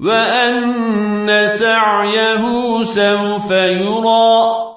وأن سعيه سوف يرى